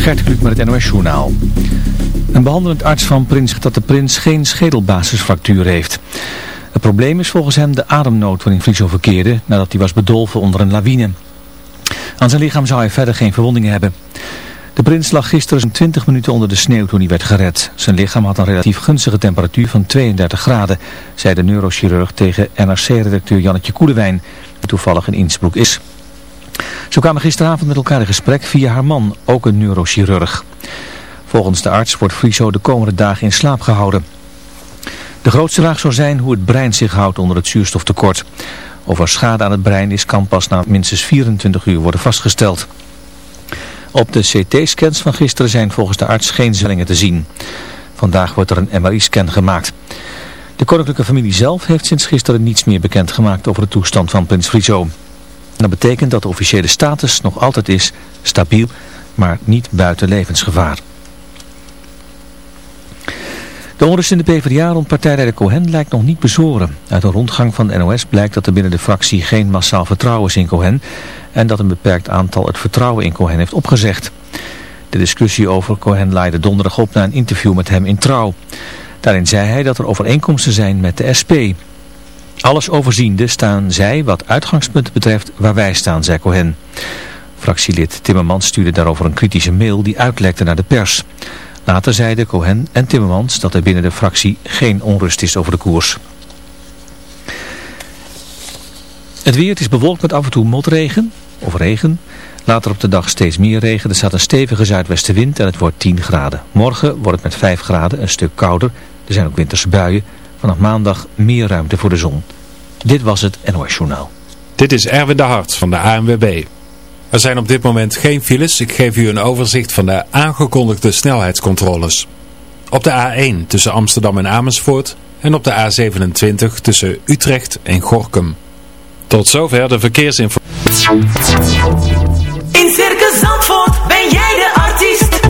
Gert Kluk met het NOS Journaal. Een behandelend arts van Prins dat de prins geen schedelbasisfractuur heeft. Het probleem is volgens hem de ademnood waarin Friso verkeerde nadat hij was bedolven onder een lawine. Aan zijn lichaam zou hij verder geen verwondingen hebben. De prins lag gisteren zo'n 20 minuten onder de sneeuw toen hij werd gered. Zijn lichaam had een relatief gunstige temperatuur van 32 graden, zei de neurochirurg tegen NRC-redacteur Jannetje Koelewijn, die toevallig in Innsbruck is. Ze kwamen gisteravond met elkaar in gesprek via haar man, ook een neurochirurg. Volgens de arts wordt Friso de komende dagen in slaap gehouden. De grootste vraag zou zijn hoe het brein zich houdt onder het zuurstoftekort. Of er schade aan het brein is kan pas na minstens 24 uur worden vastgesteld. Op de CT-scans van gisteren zijn volgens de arts geen zwellingen te zien. Vandaag wordt er een MRI-scan gemaakt. De koninklijke familie zelf heeft sinds gisteren niets meer bekendgemaakt over de toestand van prins Friso. Dat betekent dat de officiële status nog altijd is stabiel, maar niet buiten levensgevaar. De onrust in de PvdA rond partijleider Cohen lijkt nog niet bezoren. Uit een rondgang van de NOS blijkt dat er binnen de fractie geen massaal vertrouwen is in Cohen en dat een beperkt aantal het vertrouwen in Cohen heeft opgezegd. De discussie over Cohen leidde donderdag op na een interview met hem in Trouw. Daarin zei hij dat er overeenkomsten zijn met de SP. Alles overziende staan zij wat uitgangspunten betreft waar wij staan, zei Cohen. Fractielid Timmermans stuurde daarover een kritische mail die uitlekte naar de pers. Later zeiden Cohen en Timmermans dat er binnen de fractie geen onrust is over de koers. Het weer is bewolkt met af en toe motregen of regen. Later op de dag steeds meer regen. Er staat een stevige zuidwestenwind en het wordt 10 graden. Morgen wordt het met 5 graden een stuk kouder. Er zijn ook winterse buien. Vanaf maandag meer ruimte voor de zon. Dit was het NOS Journaal. Dit is Erwin de Hart van de ANWB. Er zijn op dit moment geen files. Ik geef u een overzicht van de aangekondigde snelheidscontroles. Op de A1 tussen Amsterdam en Amersfoort en op de A27 tussen Utrecht en Gorkum. Tot zover de verkeersinformatie. In Circus Zandvoort ben jij de artiest.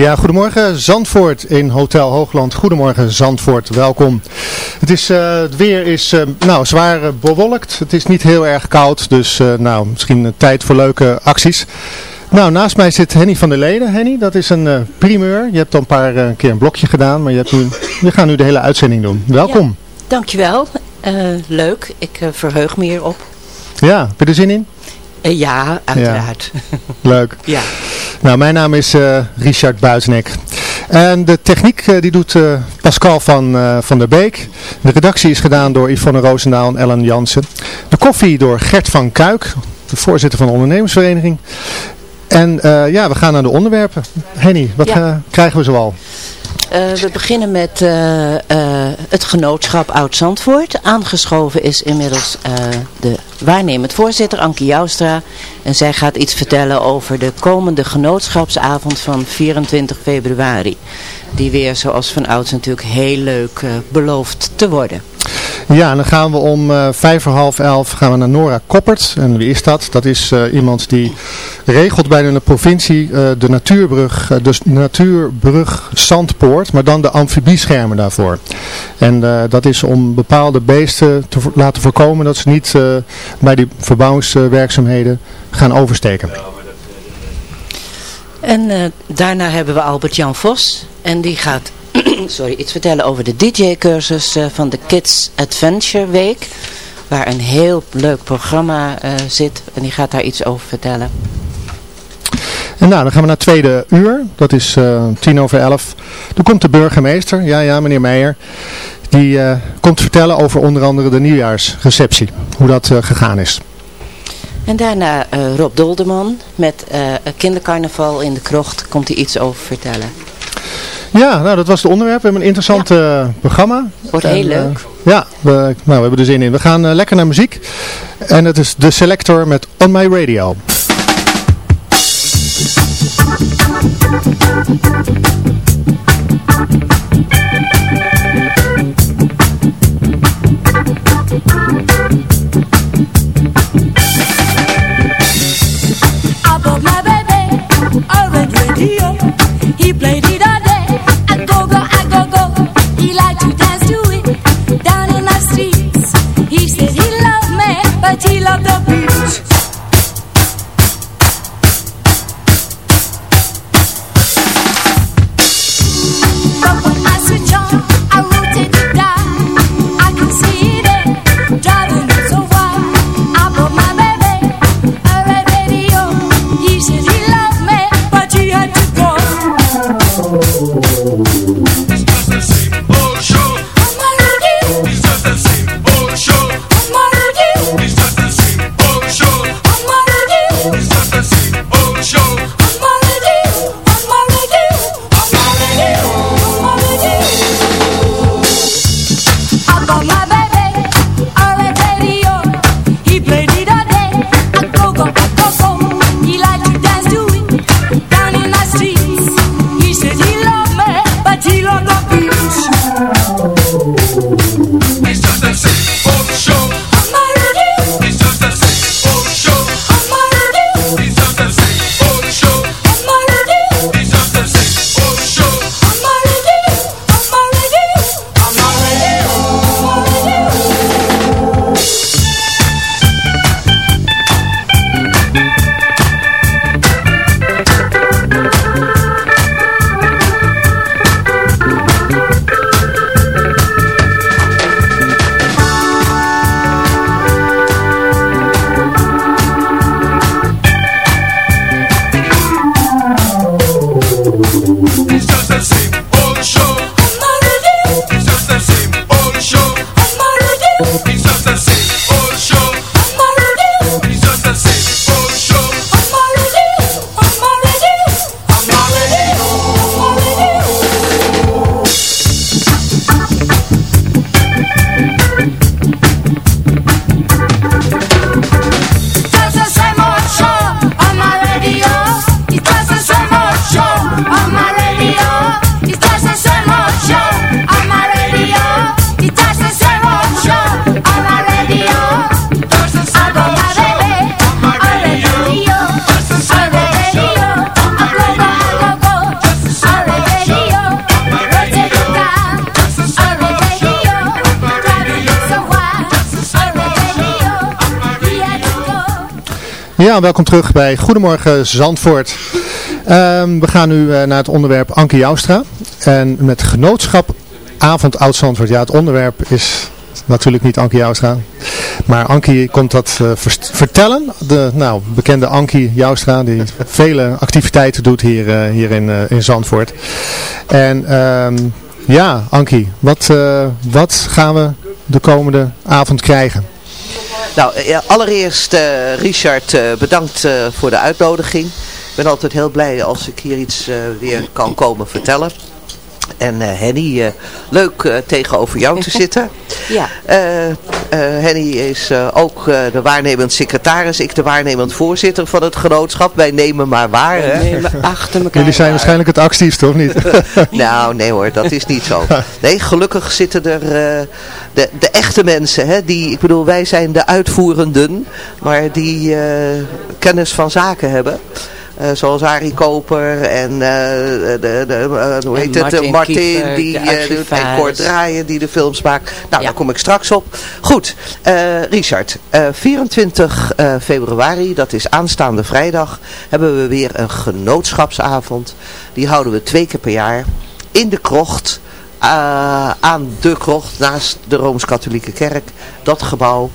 Ja, goedemorgen Zandvoort in Hotel Hoogland. Goedemorgen Zandvoort, welkom. Het, is, uh, het weer is uh, nou, zwaar uh, bewolkt. Het is niet heel erg koud, dus nou, misschien tijd voor leuke acties. Nou, naast mij zit Henny van der Leden. Henny, dat is een primeur. Je hebt al een paar keer een blokje gedaan, maar je, hebt nu, we gaan nu de hele uitzending doen. Welkom. Ja, dankjewel. leuk, ik verheug me hierop. Ja, heb je er zin in? ja, uiteraard. Leuk. ja. Nou, mijn naam is uh, Richard Buitenek. En de techniek uh, die doet uh, Pascal van, van der Beek. De redactie is gedaan door Yvonne Roosendaal en Ellen Jansen. De koffie door Gert van Kuik, de voorzitter van de ondernemersvereniging. En ja, we gaan naar de onderwerpen. Henny, wat ja. krijgen we zoal? Uh, we beginnen met uh, uh, het genootschap Oud-Zandvoort. Aangeschoven is inmiddels de waarnemend voorzitter Ankie Joustra. En zij gaat iets vertellen over de komende genootschapsavond van 24 februari. Die weer zoals van ouds natuurlijk heel leuk belooft te worden. Ja, en dan gaan we om uh, vijf voor half elf gaan we naar Nora Koppert. En wie is dat? Dat is uh, iemand die regelt bij de provincie de natuurbrug, de natuurbrug Zandpoort, maar dan de amfibieschermen daarvoor. En dat is om bepaalde beesten te laten voorkomen dat ze niet bij die verbouwingswerkzaamheden gaan oversteken. En daarna hebben we Albert-Jan Vos en die gaat sorry, iets vertellen over de DJ-cursus uh, van de Kids Adventure Week. Waar een heel leuk programma uh, zit. En die gaat daar iets over vertellen. En nou, dan gaan we naar het tweede uur. Dat is tien over elf. Dan komt de burgemeester, ja ja, meneer Meijer. Die komt vertellen over onder andere de nieuwjaarsreceptie. Hoe dat gegaan is. En daarna Rob Dolderman met een kindercarnaval in de krocht. Komt hij iets over vertellen. Ja, nou dat was het onderwerp. We hebben een interessant uh, programma. Wordt heel leuk. Uh, ja, we, nou, we hebben er zin in. We gaan uh, lekker naar muziek. En het is de Selector met On My Radio. He loved me, but he loved the Ja, welkom terug bij Goedemorgen Zandvoort. Ehm, we gaan nu eh, naar het onderwerp Anke Joustra. En met genootschap Avond Oud Zandvoort. Ja, het onderwerp is natuurlijk niet Ankie Joustra. Maar Ankie komt dat uh, vertellen. De nou, bekende Ankie Joustra die vele activiteiten doet hier, uh, hier in, in Zandvoort. En um, ja, Ankie, wat, wat gaan we de komende avond krijgen? Nou, allereerst Richard, bedankt voor de uitnodiging. Ik ben altijd heel blij als ik hier iets weer kan komen vertellen. En uh, Henny, uh, leuk uh, tegenover jou te zitten. ja. Henny is ook de waarnemend secretaris, ik de waarnemend voorzitter van het genootschap. Wij nemen maar waar. Wij nemen achter elkaar Jullie zijn waar. waarschijnlijk het actiefst, of niet? nou, nee hoor, dat is niet zo. Nee, gelukkig zitten er de, de echte mensen. Hè, die, ik bedoel, wij zijn de uitvoerenden, maar die kennis van zaken hebben. Uh, zoals Arie Koper en uh, de, de, uh, hoe heet en het, Martin, Martin Kiefer, die, de en Kort Draaien die de films maakt. Nou, Ja. daar kom ik straks op. Goed, Richard, 24 februari, dat is aanstaande vrijdag, hebben we weer een genootschapsavond. Die houden we twee keer per jaar in de krocht. Uh, aan de krocht naast de Rooms-Katholieke Kerk, dat gebouw.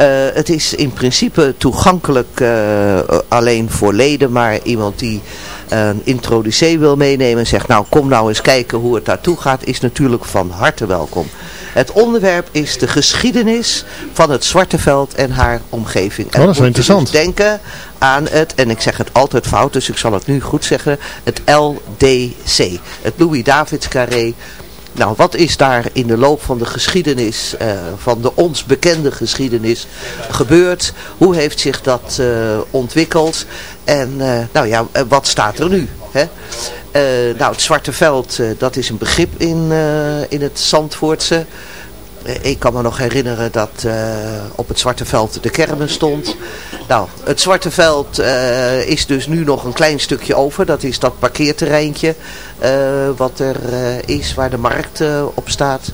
Uh, het is in principe toegankelijk uh, alleen voor leden, maar iemand die een introducee wil meenemen en zegt nou kom nou eens kijken hoe het daartoe gaat, is natuurlijk van harte welkom. Het onderwerp is de geschiedenis van het Zwarte Veld en haar omgeving. En Oh, dat is wel interessant. Dus denken aan het, en ik zeg het altijd fout, dus ik zal het nu goed zeggen, het LDC. Het Louis Davids Carré nou, wat is daar in de loop van de geschiedenis, uh, van de ons bekende geschiedenis, gebeurd? Hoe heeft zich dat uh, ontwikkeld? En uh, nou ja, wat staat er nu? Hè? nou, het Zwarte Veld, dat is een begrip in, in het Zandvoortse. Ik kan me nog herinneren dat uh, op het Zwarte Veld de kermis stond. Nou, het Zwarte Veld uh, is dus nu nog een klein stukje over. Dat is dat parkeerterreintje wat er is, waar de markt op staat.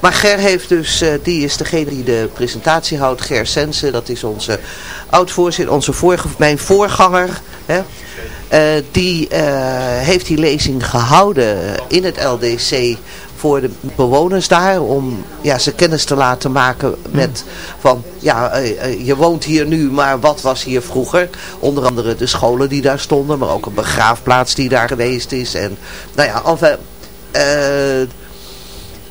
Maar Ger heeft dus, die is degene die de presentatie houdt. Ger Sensen, dat is onze oud-voorzitter, onze mijn voorganger. Hè? Die heeft die lezing gehouden in het LDC voor de bewoners daar. Om ja, ze kennis te laten maken met van ja, uh, je woont hier nu, maar wat was hier vroeger? Onder andere de scholen die daar stonden, maar ook een begraafplaats die daar geweest is. En nou ja, enfin,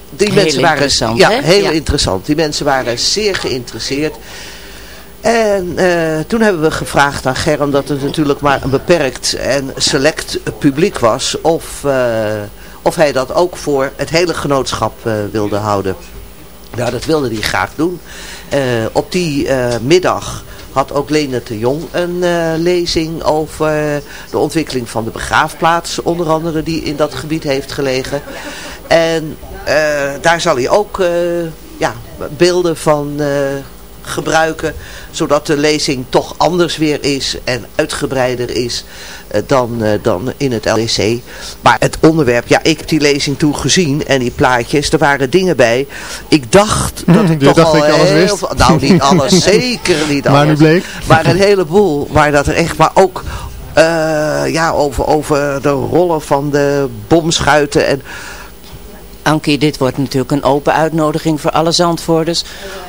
die heel mensen waren interessant, ja, hè? heel Ja. interessant. Die mensen waren zeer geïnteresseerd. En uh, toen hebben we gevraagd aan Ger, omdat het natuurlijk maar een beperkt en select publiek was, of, uh, of hij dat ook voor het hele genootschap uh, wilde houden. Nou, dat wilde hij graag doen. op die middag had ook Leendert de Jong een lezing over de ontwikkeling van de begraafplaats, onder andere die in dat gebied heeft gelegen. En daar zal hij ook ja, beelden van gebruiken, zodat de lezing toch anders weer is en uitgebreider is uh, dan, uh, dan in het LEC. Maar het onderwerp, ja, ik heb die lezing toen gezien en die plaatjes, er waren dingen bij. Ik dacht dat ik Je toch dacht al dat alles heel wist? veel- nou niet alles, zeker niet Maar alles. nu bleek? Maar een heleboel, waar dat er echt, maar ook eh, ja, over, over de rollen van de bomschuiten en Ankie, dit wordt natuurlijk een open uitnodiging voor alle Zandvoorders.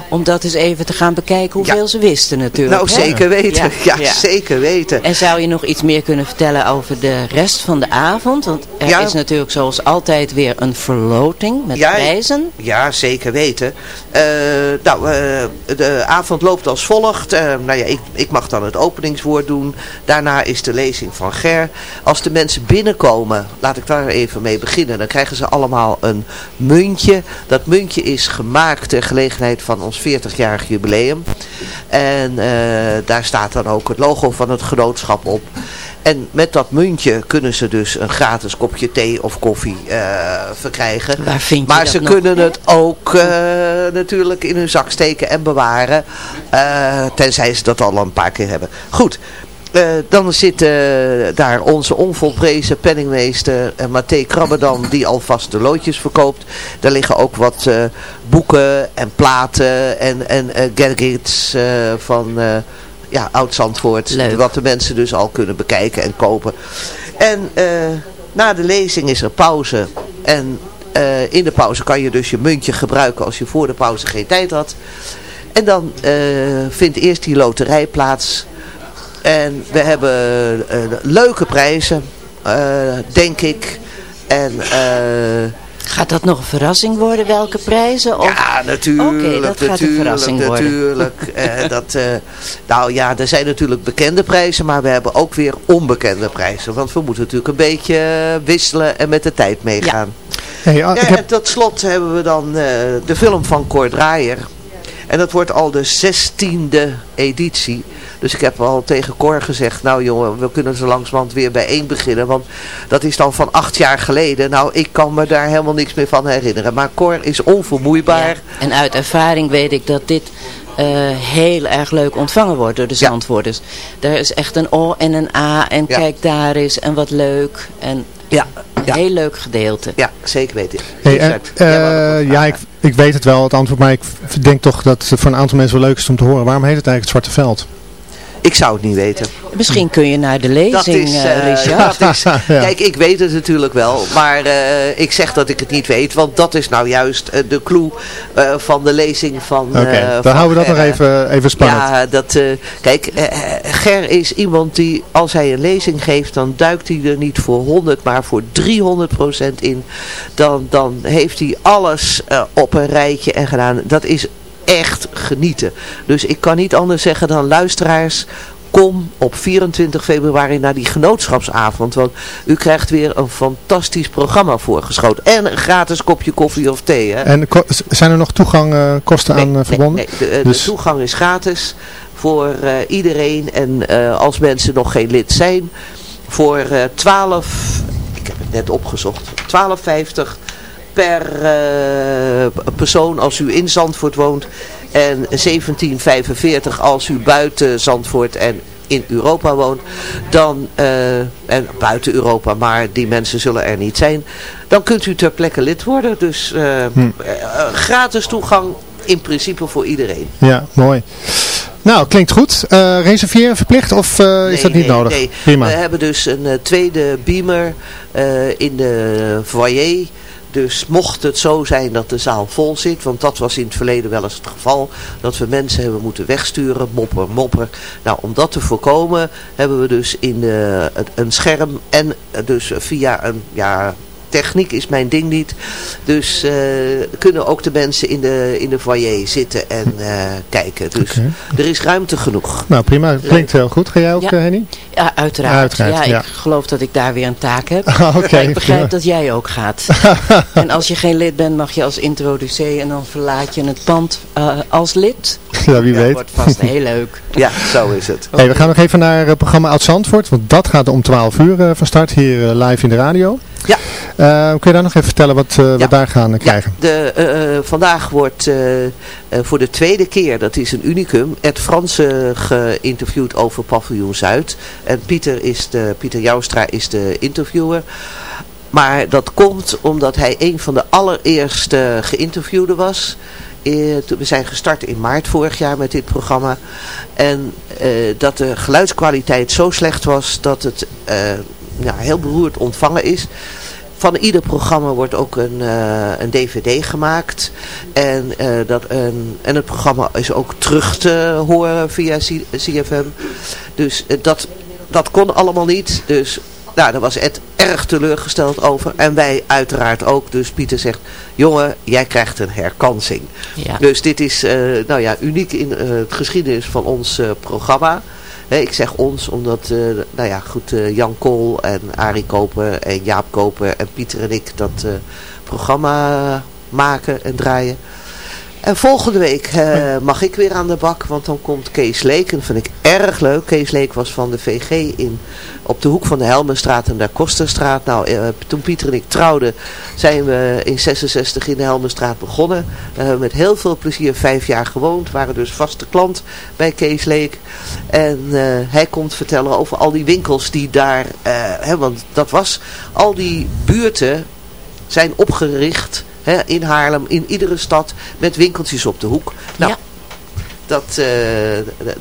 Om dat eens even te gaan bekijken hoeveel Ja. ze wisten natuurlijk. nou hè? zeker weten, ja, zeker weten. En zou je nog iets meer kunnen vertellen over de rest van de avond? Want er Ja. is natuurlijk zoals altijd weer een verloting met prijzen. Ja, zeker weten. Eh, nou, eh, de avond loopt als volgt. Eh, nou ja, ik, ik mag dan het openingswoord doen. Daarna is de lezing van Ger. Als de mensen binnenkomen, laat ik daar even mee beginnen. Dan krijgen ze allemaal een muntje. Dat muntje is gemaakt ter gelegenheid van ons 40-jarig jubileum. En eh, daar staat dan ook het logo van het genootschap op. En met dat muntje kunnen ze dus een gratis kopje thee of koffie eh, verkrijgen. Waar vind je maar ze nog? kunnen het ook eh, natuurlijk in hun zak steken en bewaren. tenzij ze dat al een paar keer hebben. Goed. Eh, dan zit eh, daar onze onvolprezen penningmeester uh, Mathé Krabbedam die alvast de loodjes verkoopt. Daar liggen ook wat eh, boeken en platen en, en eh, gadgets eh, van, eh, ja, Oud-Zandvoort. Wat de mensen dus al kunnen bekijken en kopen. En eh, na de lezing is er pauze. En eh, in de pauze kan je dus je muntje gebruiken als je voor de pauze geen tijd had. En dan eh, vindt eerst die loterij plaats. En we hebben eh, leuke prijzen, eh, denk ik. En eh, Gaat dat nog een verrassing worden, welke prijzen? Of... ja, natuurlijk, Oké, dat gaat een natuurlijk, verrassing worden. natuurlijk. Eh, dat, eh, nou ja, er zijn natuurlijk bekende prijzen, maar we hebben ook weer onbekende prijzen. Want we moeten natuurlijk een beetje wisselen en met de tijd meegaan. Hey, ah, Ja, ik heb, en tot slot hebben we dan eh, de film van Cor Draaier. En dat wordt al de zestiende editie. Dus ik heb al tegen Cor gezegd, nou jongen, we kunnen zo langzamerhand weer bij één beginnen. Want dat is dan van acht jaar geleden. Nou, ik kan me daar helemaal niks meer van herinneren. Maar Cor is onvermoeibaar. Ja, En uit ervaring weet ik dat dit eh, heel erg leuk ontvangen wordt door de Ja. Zandvoorters. Er is echt een O en een A en Ja. kijk daar is en wat leuk. En Ja, een ja. heel leuk gedeelte. ja zeker hey, en, wou nog wat eh, ja, vragen. ik, ik weet het wel, het antwoord, maar ik denk toch dat het voor een aantal mensen wel leuk is om te horen. Waarom heet het eigenlijk het Zwarte Veld? Ik zou het niet weten. Misschien kun je naar de lezing, Dat is, eh, eh, Richard. dat is, kijk, ik weet het natuurlijk wel, maar eh, ik zeg dat ik het niet weet, want dat is nou juist de clue eh, van de lezing van Oké, dan van houden we dat nog even, even spannend. Ja, dat, eh, kijk, Ger is iemand die, als hij een lezing geeft, dan duikt hij er niet voor 100, maar voor 300 procent in. Dan, dan heeft hij alles eh, op een rijtje en gedaan. Dat is echt genieten. Dus ik kan niet anders zeggen dan luisteraars, kom op 24 februari naar die genootschapsavond. Want u krijgt weer een fantastisch programma voorgeschoten. En een gratis kopje koffie of thee. Hè? En zijn er nog toegangkosten Nee, aan eh, nee, verbonden? nee, de, de Dus- toegang is gratis voor eh, iedereen. En eh, als mensen nog geen lid zijn, voor eh 12, ik heb het net opgezocht, 12,50 per eh, persoon als u in Zandvoort woont. En 17,45 als u buiten Zandvoort en in Europa woont, dan, eh, en buiten Europa, maar die mensen zullen er niet zijn, dan kunt u ter plekke lid worden. Dus eh, Hm. gratis toegang in principe voor iedereen. Ja, mooi. Nou, klinkt goed. Eh, reserveren verplicht of is dat niet nee, nodig? Nee. Prima. We hebben dus een tweede beamer in de foyer. Dus mocht het zo zijn dat de zaal vol zit, want dat was in het verleden wel eens het geval, dat we mensen hebben moeten wegsturen, mopper, mopper. Nou, om dat te voorkomen hebben we dus in het- een scherm en eh, dus via een, ja, techniek is mijn ding niet. Dus eh, kunnen ook de mensen in de, in de foyer zitten en eh, kijken. Dus er is ruimte genoeg. Nou, prima. Klinkt heel goed. Ga jij ook, Ja. eh, Henny? Ja, uiteraard. Uiteraard, ja, ja. ik geloof dat ik daar weer een taak heb. Ah, ik begrijp prima. dat jij ook gaat. en als je geen lid bent, mag je als introducee en dan verlaat je het pand eh, als lid. Ja, wie Dat weet. wordt vast heel leuk. Ja, zo is het. Hey, we gaan nog even naar het programma Oud Zandvoort, want dat gaat om 12 uur eh, van start hier live in de radio. Ja. Eh, kun je daar nog even vertellen wat eh, we daar gaan krijgen? Ja, de, eh, vandaag wordt voor de tweede keer, dat is een unicum, Ed Fransen geïnterviewd over Paviljoen Zuid. En Pieter, is de, Pieter Joustra is de interviewer. Maar dat komt omdat hij een van de allereerste geïnterviewden was. We zijn gestart in maart vorig jaar met dit programma. En dat de geluidskwaliteit zo slecht was dat het ja, heel beroerd ontvangen is. Van ieder programma wordt ook een, eh, een dvd gemaakt. En, eh, dat een, en het programma is ook terug te horen via C- CFM. Dus eh, dat, dat kon allemaal niet. Dus nou, daar was Ed erg teleurgesteld over. En wij uiteraard ook. Dus Pieter zegt, jongen, jij krijgt een herkansing. Ja. Dus dit is nou ja, uniek in het geschiedenis van ons programma. Hè, ik zeg ons omdat eh, nou ja, goed, eh, Jan Kool en Arie Koper en Jaap Koper en Pieter en ik dat eh, programma maken en draaien. En volgende week eh, mag ik weer aan de bak, want dan komt Kees Leek. En dat vind ik erg leuk. Kees Leek was van de VG in, op de hoek van de Helmenstraat en de Kosterstraat. Nou, eh, toen Pieter en ik trouwden, zijn we in 66 in de Helmenstraat begonnen. We met heel veel plezier vijf jaar gewoond. Waren dus vaste klant bij Kees Leek. En eh, hij komt vertellen over al die winkels die daar... hè, want dat was... Al die buurten zijn opgericht hè, in Haarlem, in iedere stad, met winkeltjes op de hoek. Nou, Ja. Dat, eh,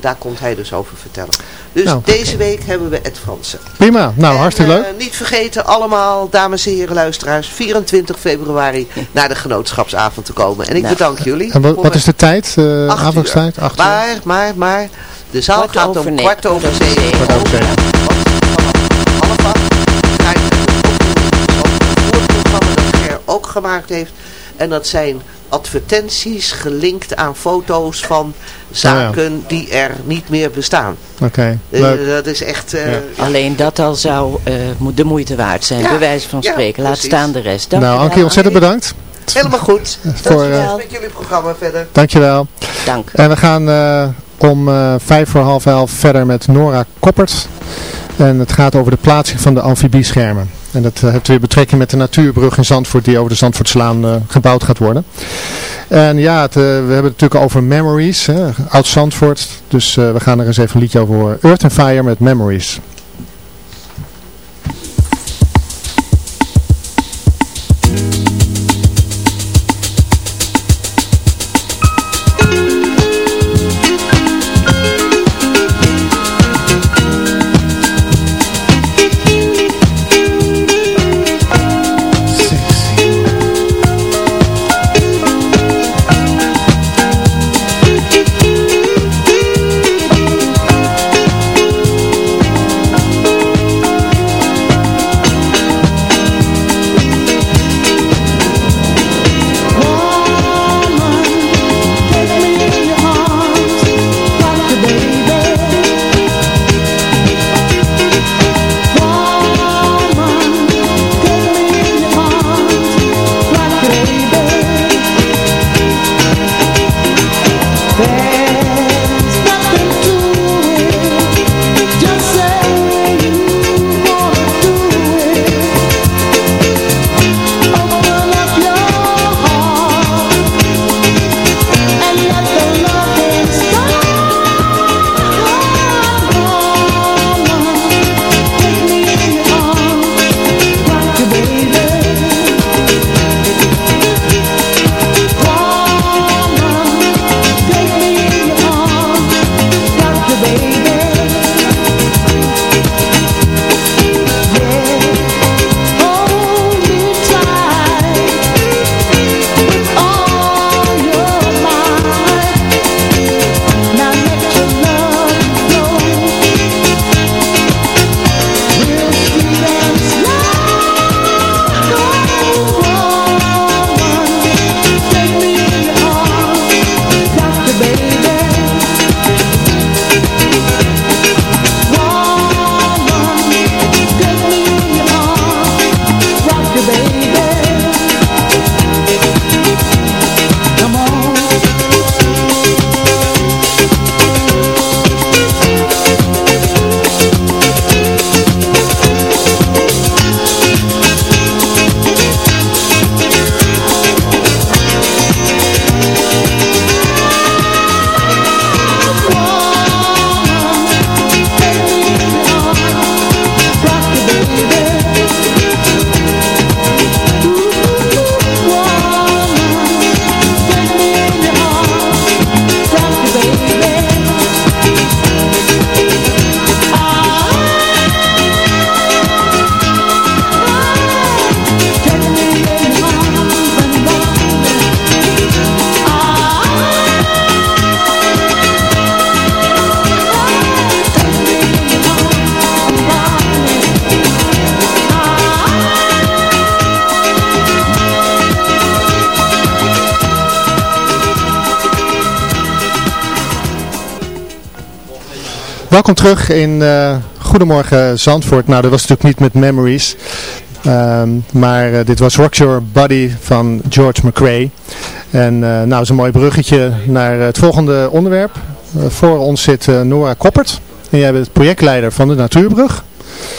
daar komt hij dus over vertellen. Dus Nou. deze week hebben we Ed Fransen. Prima, nou hartstikke En, leuk. eh, niet vergeten allemaal, dames en heren luisteraars, 24 februari naar de genootschapsavond te komen. En ik Nou. bedank jullie. En wat, is de tijd, eh Acht uur. avondstijd? Acht uur? Maar, maar, maar, de zaal Kwart gaat over om kwart over zeven. Kwart over zeven. Gemaakt heeft. En dat zijn advertenties gelinkt aan foto's van zaken die er niet meer bestaan. Oké, Eh, dat is echt... eh, Ja. Alleen dat al zou eh, de moeite waard zijn, Ja, bij wijze van ja, spreken. Laat precies. staan de rest. Dank Nou, u wel. Ankie, ontzettend bedankt. Helemaal goed. Voor, Dankjewel. Met jullie programma verder. Dankjewel. Dank. En we gaan eh, om eh, vijf voor half elf verder met Nora Koppert. En het gaat over de plaatsing van de amfibieschermen. En dat eh, heeft weer betrekking met de natuurbrug in Zandvoort die over de Zandvoortslaan eh, gebouwd gaat worden. En ja, het, eh, we hebben het natuurlijk over Memories, hè, oud Zandvoort. Dus we gaan er eens even een liedje over horen. Earth and Fire met Memories. Welkom terug in eh, Goedemorgen Zandvoort. Nou, dat was natuurlijk niet met Memories. Ehm, maar eh, dit was Rock Your Body van George McRae. En eh, nou, is een mooi bruggetje naar het volgende onderwerp. Voor ons zit Nora Koppert. En jij bent projectleider van de Natuurbrug.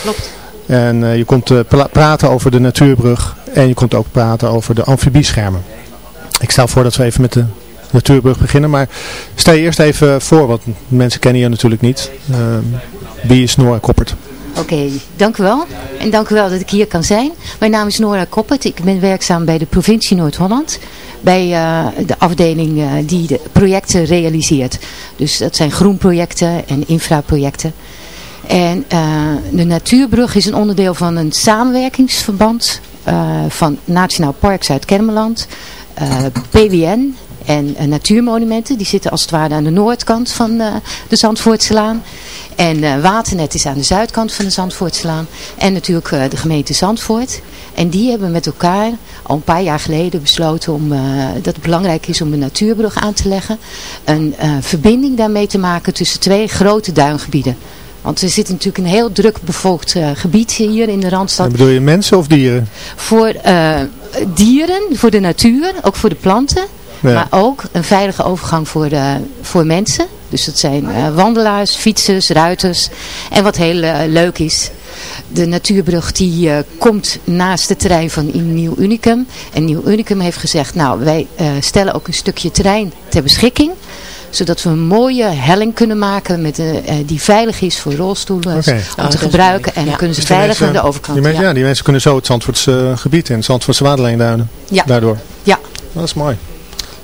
Klopt. En je komt praten over de Natuurbrug. En je komt ook praten over de amfibieschermen. Ik stel voor dat we even met de Natuurbrug beginnen. Maar stel je eerst even voor, want mensen kennen je natuurlijk niet. Ehm, wie is Nora Koppert? Oké, dank u wel. En dank u wel dat ik hier kan zijn. Mijn naam is Nora Koppert. Ik ben werkzaam bij de provincie Noord-Holland. bij de afdeling die de projecten realiseert. Dus dat zijn groenprojecten en infraprojecten. En de Natuurbrug is een onderdeel van een samenwerkingsverband van Nationaal Park Zuid-Kennemerland, PWN en natuurmonumenten. Die zitten als het ware aan de noordkant van de Zandvoortselaan. En uh, Waternet is aan de zuidkant van de Zandvoortslaan. En natuurlijk de gemeente Zandvoort. En die hebben met elkaar al een paar jaar geleden besloten om, dat het belangrijk is om een natuurbrug aan te leggen. Een verbinding daarmee te maken tussen twee grote duingebieden. Want er zit natuurlijk een heel druk bevolkt gebied hier in de Randstad. En bedoel je mensen of dieren? Voor dieren, voor de natuur, ook voor de planten. Maar ook een veilige overgang voor, de, voor mensen. Dus dat zijn uh, wandelaars, fietsers, ruiters. En wat heel uh, leuk is, de natuurbrug die uh, komt naast het terrein van Nieuw Unicum. En Nieuw Unicum heeft gezegd, nou wij stellen ook een stukje terrein ter beschikking zodat we een mooie helling kunnen maken met, uh, die veilig is voor rolstoelen okay. om oh, te gebruiken. En dan kunnen ze dus veilig aan de overkant. Die mensen, ja. die mensen kunnen zo het Zandvoortse gebied in, het Zandvoortse waterlijnduinen. Ja. Daardoor. Ja. Dat is mooi.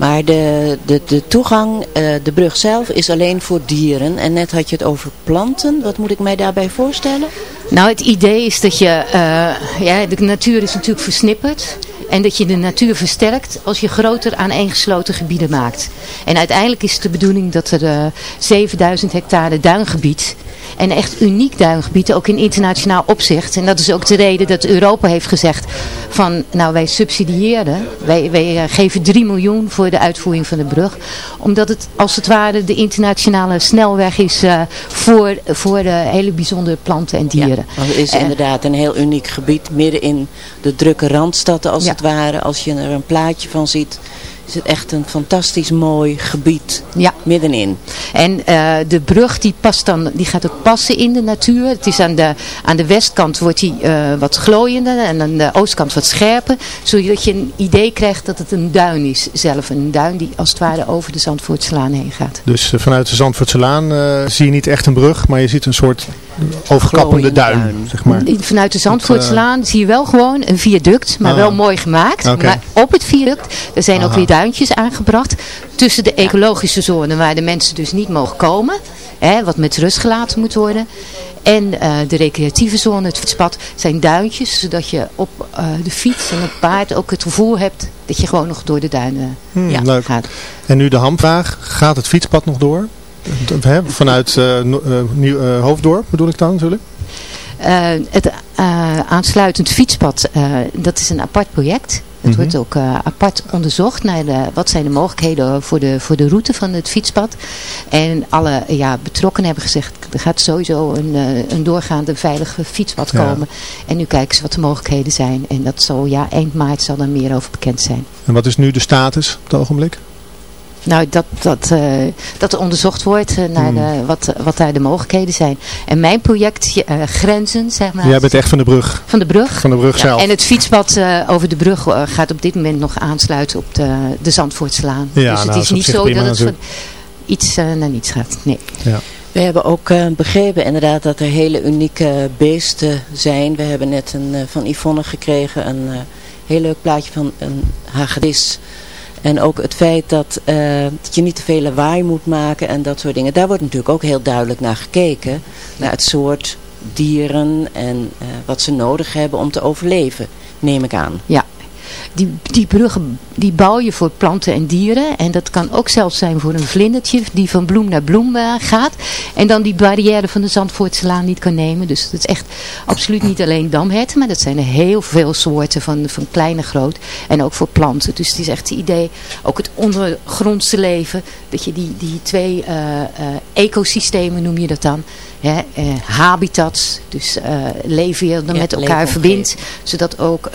Maar de, de, de toegang, uh, de brug zelf is alleen voor dieren. En net had je het over planten. Wat moet ik mij daarbij voorstellen? Nou, het idee is dat je... Uh, ja, de natuur is natuurlijk versnipperd. En dat je de natuur versterkt als je groter aaneengesloten gebieden maakt. En uiteindelijk is het de bedoeling dat er uh, 7000 hectare duingebied en echt uniek duingebied, ook in internationaal opzicht. En dat is ook de reden dat Europa heeft gezegd van, nou wij subsidiëren, wij, wij eh, geven 3 miljoen voor de uitvoering van de brug. Omdat het als het ware de internationale snelweg is uh, voor, voor de hele bijzondere planten en dieren. Ja, het is inderdaad een heel uniek gebied, midden in de drukke randstad als het Als je er een plaatje van ziet is het echt een fantastisch mooi gebied ja. middenin. En uh, de brug die, past dan, die gaat ook passen in de natuur. Het is aan de, aan de westkant wordt die uh, wat glooiender en aan de oostkant wat scherper. Zodat je een idee krijgt dat het een duin is zelf. Een duin die als het ware over de Zandvoortselaan heen gaat. Dus uh, vanuit de Zandvoortselaan zie je niet echt een brug, maar je ziet een soort overkappende duin, duin, zeg maar. Vanuit de Zandvoortselaan zie je wel gewoon een viaduct, maar ah. wel mooi gemaakt. Okay. Maar op het viaduct, er zijn Aha. ook weer duintjes aangebracht. Tussen de ecologische zone waar de mensen dus niet mogen komen. Hè, wat met rust gelaten moet worden. En uh, de recreatieve zone, het fietspad, zijn duintjes. Zodat je op uh, de fiets en het paard ook het gevoel hebt dat je gewoon nog door de duinen hmm, ja, leuk. gaat. En nu de hamvraag, gaat het fietspad nog door? Vanuit uh, Nieuw, Hoofddorp bedoel ik dan natuurlijk? het aansluitend fietspad, dat is een apart project. Het mhm. wordt ook uh, apart onderzocht naar de, wat zijn de mogelijkheden voor de, voor de route van het fietspad. En alle ja, betrokkenen hebben gezegd, er gaat sowieso een, uh, een doorgaande veilige fietspad komen. En nu kijken ze wat de mogelijkheden zijn. En dat zal, ja, eind maart zal er meer over bekend zijn. En wat is nu de status op het ogenblik? Nou, dat, dat, uh, dat er onderzocht wordt uh, naar hmm. de, wat, wat daar de mogelijkheden zijn. En mijn project, uh, Grenzen, zeg maar. Jij bent echt van de brug. Van de brug. Van de brug zelf. En het fietspad over de brug gaat op dit moment nog aansluiten op de, de Zandvoortslaan. Ja, dus het nou, is niet zo dat het van iets naar niets gaat. Nee. Ja. We hebben ook uh, begrepen inderdaad dat er hele unieke beesten zijn. We hebben net een, uh, van Yvonne gekregen een uh, heel leuk plaatje van een hagedis. En ook het feit dat, uh, dat je niet te veel lawaai moet maken en dat soort dingen. Daar wordt natuurlijk ook heel duidelijk naar gekeken. Naar het soort dieren en uh, wat ze nodig hebben om te overleven, neem ik aan. Ja, die, die bruggen die bouw je voor planten en dieren. En dat kan ook zelfs zijn voor een vlindertje die van bloem naar bloem uh, gaat. En dan die barrière van de Zandvoortselaan niet kan nemen. Dus het is echt absoluut niet alleen damherten. Maar dat zijn er heel veel soorten van, van klein en groot. En ook voor planten. Dus het is echt het idee, ook het ondergrondse leven. Dat je die, die twee uh, uh, ecosystemen noem je dat dan. Hè, eh, habitats, dus uh, leefwerelden ja, met elkaar verbindt. Zodat ook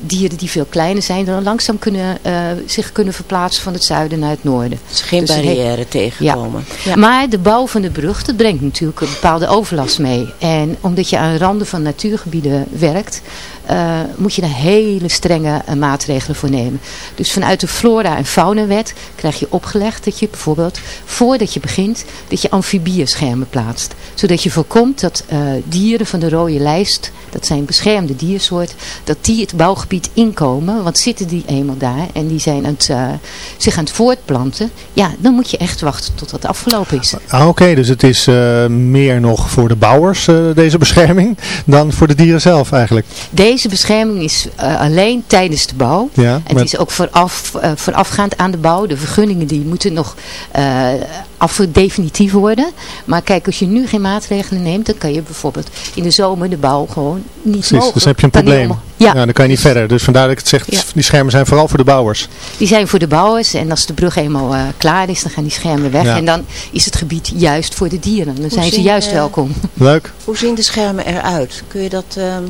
dieren die veel kleiner zijn dan langzaam kunnen, zich kunnen verplaatsen van het zuiden naar het noorden. Dus geen dus barrière tegenkomen. Ja. Maar de bouw van de brug, dat brengt natuurlijk een bepaalde overlast mee. En omdat je aan randen van natuurgebieden werkt, uh, moet je daar hele strenge uh, maatregelen voor nemen. Dus vanuit de flora- en faunawet krijg je opgelegd dat je bijvoorbeeld voordat je begint, dat je amfibieschermen plaatst. Zodat je voorkomt dat uh, dieren van de rode lijst, dat zijn beschermde diersoorten, dat die het bouwgebied inkomen komen, want zitten die eenmaal daar en die zijn aan het, eh, zich aan het voortplanten, ja, dan moet je echt wachten tot dat afgelopen is. Ah, Oké, dus het is eh, meer nog voor de bouwers, eh, deze bescherming, dan voor de dieren zelf eigenlijk. Deze bescherming is eh, alleen tijdens de bouw. Ja, En maar- het is ook vooraf, eh, voorafgaand aan de bouw. De vergunningen die moeten nog eh, af definitief worden. Maar kijk, als je nu geen maatregelen neemt, dan kan je bijvoorbeeld in de zomer de bouw gewoon niet Precies, mogen. dus dan heb je een probleem. Ja, dan kan je niet verder. Dus vandaar dat ik het zeg, Ja. die schermen zijn vooral voor de bouwers. die zijn voor de bouwers. En als de brug eenmaal eh, klaar is, dan gaan die schermen weg. Ja. En dan is het gebied juist voor de dieren. Dan zijn ze juist welkom. Leuk. Hoe zien de schermen eruit? Kun je dat ehm,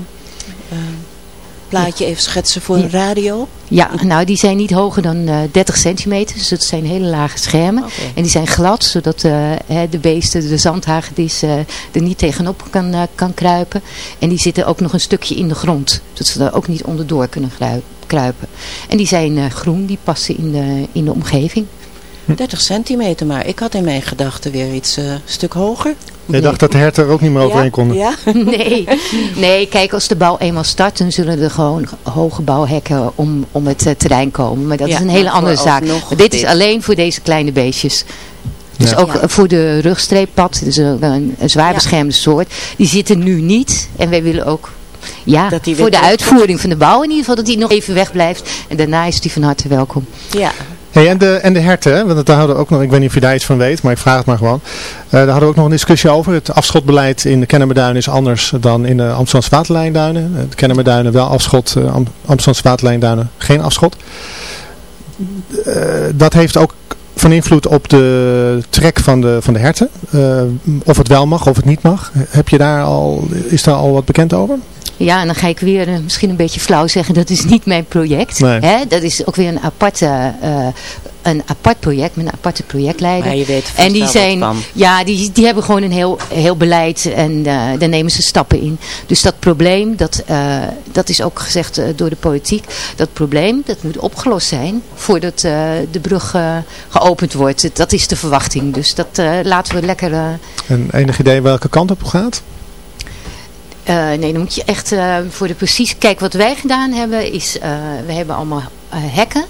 plaatje even schetsen voor een radio? Ja, nou die zijn niet hoger dan eh 30 centimeter. Dus dat zijn hele lage schermen. En die zijn glad, zodat eh, hè, de beesten, de zandhagedis eh er niet tegenop kan, eh, kan kruipen. En die zitten ook nog een stukje in de grond. Dat ze er ook niet onderdoor kunnen kruipen. En die zijn eh, groen, die passen in de, in de omgeving. 30 centimeter maar. Ik had in mijn gedachten weer iets eh, een stuk hoger. Je dacht dat de herten er ook niet meer overheen ja? konden. Ja? Nee, nee, kijk, als de bouw eenmaal start, dan zullen er gewoon hoge bouwhekken om, om het eh, terrein komen. Maar dat Ja, is een hele andere zaak. dit is alleen voor deze kleine beestjes. Dus Ja. ook Ja. eh, voor de rugstreeppad, dus een, een, een zwaar Ja. beschermde soort. Die zitten nu niet. En wij willen ook ja, Dat die weer voor de uitvoering van de bouw in ieder geval, dat die nog even wegblijft. En daarna is die van harte welkom. Ja. Hey, en, de, en de herten, want daar hadden we ook nog, ik weet niet of je daar iets van weet, maar ik vraag het maar gewoon. Eh, daar hadden we ook nog een discussie over. Het afschotbeleid in de Kennemerduinen is anders dan in de Amsterdamse waterlijnduinen. Eh, De Kennemerduinen wel afschot, Am- Amsterdamse waterlijnduinen geen afschot. Dat heeft ook van invloed op de trek van de, van de herten. Of het wel mag, of het niet mag. Heb je daar al, is daar al wat bekend over? Ja, en dan ga ik weer eh, misschien een beetje flauw zeggen, dat is niet mijn project. Nee. Hè? Dat is ook weer een, aparte, eh, een apart project met een aparte projectleider. Maar je weet en die zijn, ja, die, die hebben gewoon een heel, heel beleid en eh, daar nemen ze stappen in. Dus dat probleem, dat, eh, dat is ook gezegd door de politiek, dat probleem, dat moet opgelost zijn voordat eh, de brug eh, geopend wordt. Dat is de verwachting. Dus dat eh, laten we lekker... En enig idee welke kant op gaat? Eh, nee, dan moet je echt eh, voor de precies... Kijk, wat wij gedaan hebben is... eh, we hebben allemaal hekken.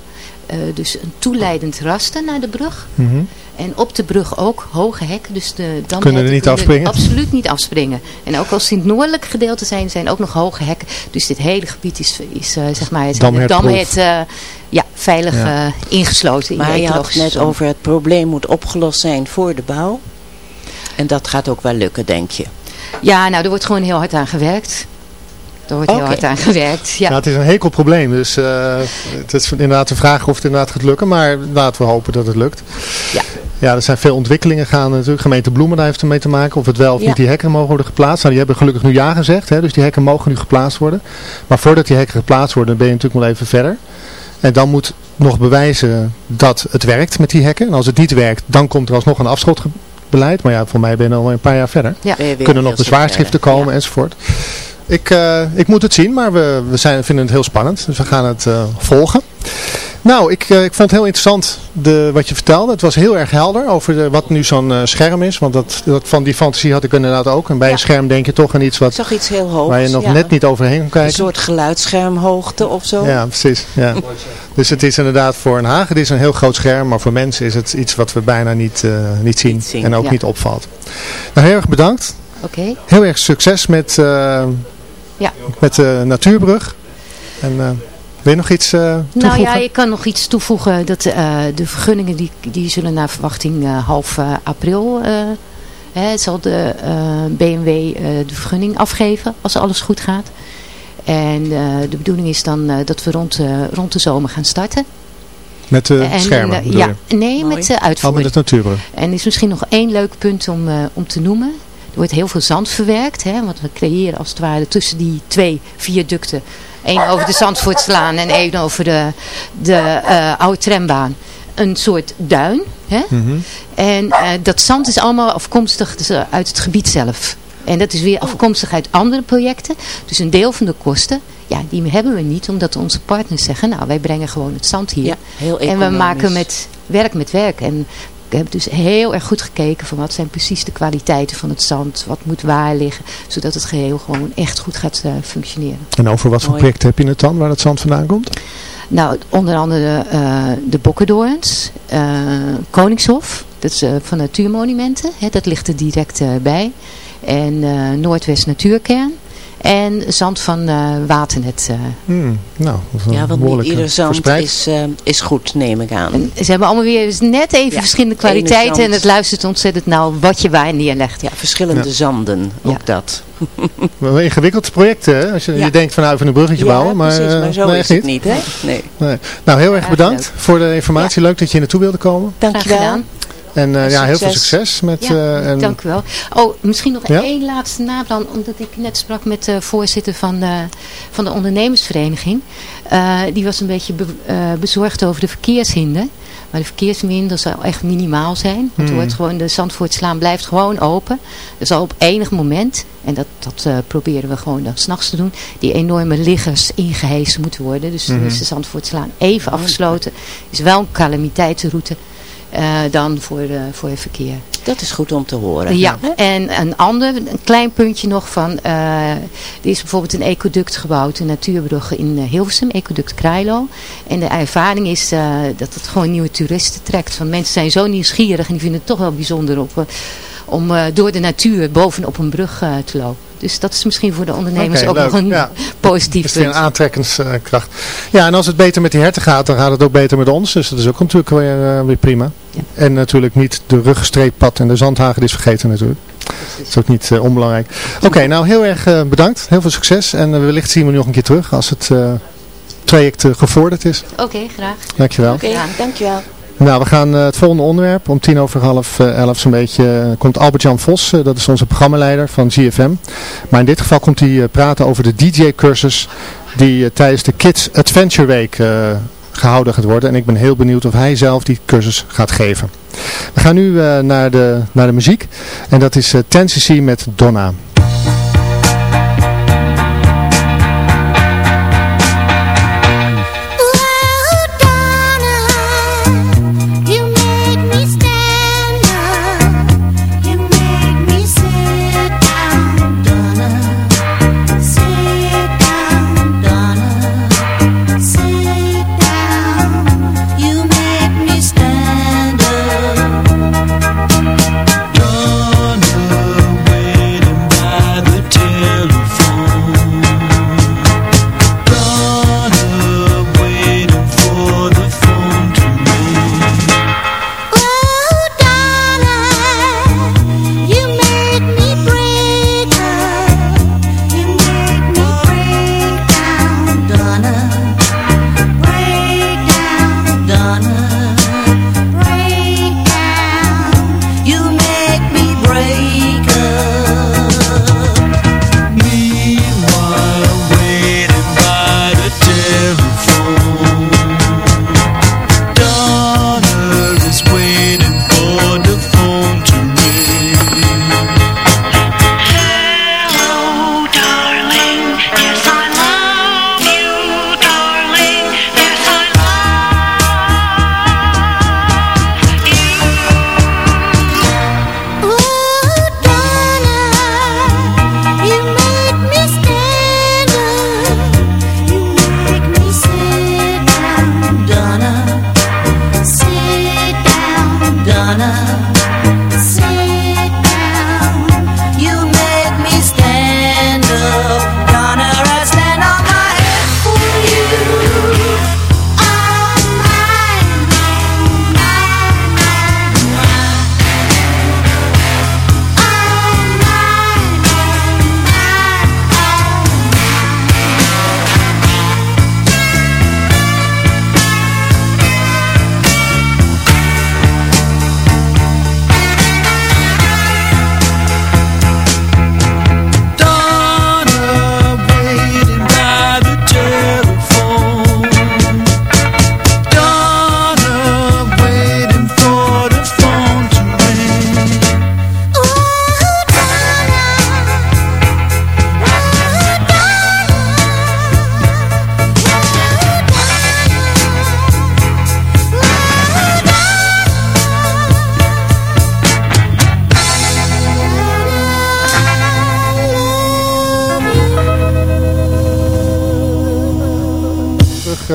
eh, dus een toeleidend raster naar de brug. Mhm. En op de brug ook hoge hekken. Dus de Kunnen er niet afspringen? absoluut niet afspringen. En ook als ze in het noordelijke gedeelte zijn, zijn ook nog hoge hekken. Dus dit hele gebied is, is zeg maar, zijn de Damhertproof. damhert eh, ja, veilig Ja. eh, ingesloten. in de Maar je had het net over het probleem moet opgelost zijn voor de bouw. En dat gaat ook wel lukken, denk je. Ja, nou, er wordt gewoon heel hard aan gewerkt. Er wordt heel hard aan gewerkt, ja. Het is een hekel probleem. Dus eh, het is inderdaad de vraag of het inderdaad gaat lukken. Maar laten we hopen dat het lukt. Ja. Ja, er zijn veel ontwikkelingen gaande natuurlijk. Gemeente Bloemen daar heeft ermee te maken. Of het wel of Ja. niet die hekken mogen worden geplaatst. Nou, die hebben gelukkig nu ja gezegd. Hè, dus die hekken mogen nu geplaatst worden. Maar voordat die hekken geplaatst worden, ben je natuurlijk wel even verder. En dan moet nog bewijzen dat het werkt met die hekken. En als het niet werkt, dan komt er alsnog een afschotbeleid. Maar ja, voor mij ben je al een paar jaar verder. Ja. Kunnen nog bezwaarschriften komen enzovoort. Ik, eh, ik moet het zien, maar we, we zijn, vinden het heel spannend. Dus we gaan het eh, volgen. Nou, ik, eh, ik vond het heel interessant de, wat je vertelde. Het was heel erg helder over de, wat nu zo'n eh, scherm is. Want dat, dat, van die fantasie had ik inderdaad ook. En bij Ja. een scherm denk je toch aan iets Ik wat, zag iets heel hoogs. waar je nog ja. net niet overheen kan Een kijken. soort geluidsschermhoogte of zo. Ja, precies. Ja. Dus het is inderdaad voor een haag, het is een heel groot scherm, maar voor mensen is het iets wat we bijna niet, eh, niet zien Niet zien, en ook ja. niet opvalt. Nou, heel erg bedankt. Oké. Heel erg succes met, eh, Ja. met de natuurbrug. En wil je nog iets eh, toevoegen? Nou ja, ik kan nog iets toevoegen. Dat eh, de vergunningen die, die zullen naar verwachting eh, half eh, april... eh, hè, zal de eh, BMW eh, de vergunning afgeven als alles goed gaat. En eh, de bedoeling is dan eh, dat we rond, eh, rond de zomer gaan starten. met de En, schermen eh, ja, je? nee, Mooi. met de Oh, uitvoering. met de natuurbrug. En er is misschien nog één leuk punt om, eh, om te noemen. Er wordt heel veel zand verwerkt. Hè, want we creëren als het ware tussen die twee viaducten. Één over de Zandvoortslaan en één over de, de eh, oude trambaan. Een soort duin. Hè? Mhm. En eh, dat zand is allemaal afkomstig dus, eh, uit het gebied zelf. En dat is weer afkomstig uit andere projecten. Dus een deel van de kosten, ja, die hebben we niet. Omdat onze partners zeggen, nou wij brengen gewoon het zand hier. Ja, heel En we maken met werk met werk. En heb dus heel erg goed gekeken van wat zijn precies de kwaliteiten van het zand. Wat moet waar liggen. Zodat het geheel gewoon echt goed gaat uh, functioneren. En over wat voor projecten heb je het dan waar het zand vandaan komt? Nou, onder andere uh, de Bokkendoorns, uh, Koningshof, dat is uh, van Natuurmonumenten, hè, dat ligt er direct bij. En Noordwest Natuurkern. En zand van uh, Waternet. Uh. Hmm, nou, ja, want ieder zand is, uh, is goed, neem ik aan. En ze hebben allemaal weer dus net even ja, verschillende kwaliteiten. En het luistert ontzettend nou wat je waar neerlegt. Ja, verschillende ja. zanden, ook dat. Wel een ingewikkeld project, hè? Als je, je denkt van nou even een bruggetje bouwen. Maar, precies, maar zo nee, is het niet, hè? Nee. nee. Nou, heel erg bedankt voor de informatie. Leuk dat je hier naartoe wilde komen. Dankjewel. En uh, ja, heel veel succes. Met, ja, uh, en... Dank u wel. Oh, misschien nog ja? één laatste naplan. Omdat ik net sprak met de voorzitter van de, van de ondernemersvereniging. Uh, die was een beetje be, bezorgd over de verkeershinder. Maar de verkeershinder zal echt minimaal zijn. Want hmm. gewoon, de Zandvoortslaan blijft gewoon open. Er zal op enig moment, en dat, dat uh, proberen we gewoon dan s'nachts te doen, die enorme liggers ingehezen moeten worden. Dus hmm. dan is de Zandvoortslaan even afgesloten. is wel een calamiteitenroute. Uh, dan voor, uh, voor het verkeer. Dat is goed om te horen. Ja, en een ander, een klein puntje nog van, uh, er is bijvoorbeeld een ecoduct gebouwd, een natuurbrug in Hilversum, ecoduct Krailo. En de ervaring is dat het gewoon nieuwe toeristen trekt. Want mensen zijn zo nieuwsgierig en die vinden het toch wel bijzonder op, om door de natuur bovenop een brug te lopen. Dus dat is misschien voor de ondernemers okay, ook leuk. nog een ja. positief punt. een aantrekkingskracht. Ja, en als het beter met die herten gaat, dan gaat het ook beter met ons. Dus dat is ook natuurlijk weer, uh, weer prima. Ja. En natuurlijk niet de ruggestreeppad en de zandhagen is vergeten natuurlijk. Dat is ook niet uh, onbelangrijk. Oké, okay, nou heel erg uh, bedankt. Heel veel succes. En wellicht zien we nu nog een keer terug als het traject gevorderd is. Oké, okay, graag. Dankjewel. Oké, okay, dankjewel. Nou, we gaan uh, het volgende onderwerp. Om tien over half uh, elf zo'n beetje uh, komt Albert-Jan Vos. dat is onze programmaleider van GFM. Maar in dit geval komt hij praten over de DJ-cursus die tijdens de Kids Adventure Week gehouden gaat worden. En ik ben heel benieuwd of hij zelf die cursus gaat geven. We gaan nu naar, de, naar de muziek. En dat is Tennessee met Donna.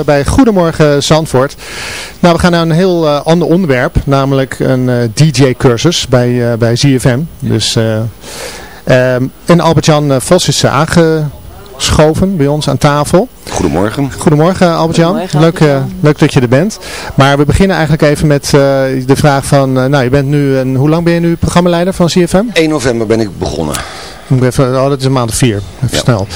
Bij Goedemorgen Zandvoort. Nou, we gaan naar een heel uh, ander onderwerp, namelijk een uh, DJ-cursus bij, uh, bij ZFM. Dus, um, en Albert-Jan Vos is aangeschoven bij ons aan tafel. Goedemorgen. Goedemorgen Albert-Jan. Leuk, leuk dat je er bent. Maar we beginnen eigenlijk even met de vraag van, nou je bent nu, en hoe lang ben je nu programmaleider van ZFM? 1 november ben ik begonnen. Even, oh, dat is een maand of vier. Even snel.